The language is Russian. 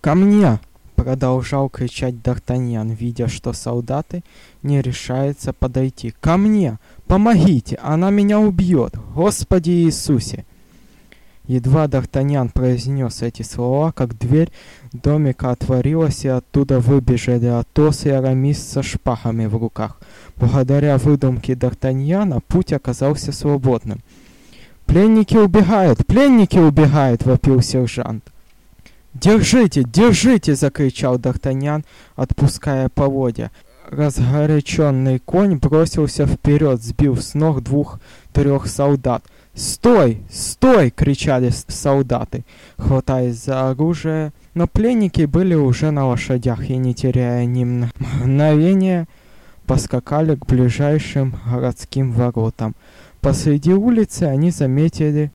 «Ко мне!» — продолжал кричать Д'Артаньян, видя, что солдаты не решаются подойти. «Ко мне! Помогите! Она меня убьет! Господи Иисусе!» Едва Д'Артаньян произнес эти слова, как дверь домика отворилась, и оттуда выбежали Атос и Арамис со шпагами в руках. Благодаря выдумке Д'Артаньяна путь оказался свободным. «Пленники убегают! Пленники убегают!» — вопил сержант. Держите, держите! закричал Д'Артаньян, отпуская поводья. Разгоряченный конь бросился вперед, сбив с ног двух-трех солдат. «Стой! Стой!» — кричали солдаты, хватаясь за оружие. Но пленники были уже на лошадях и, не теряя ни мгновения, поскакали к ближайшим городским воротам. Посреди улицы они заметили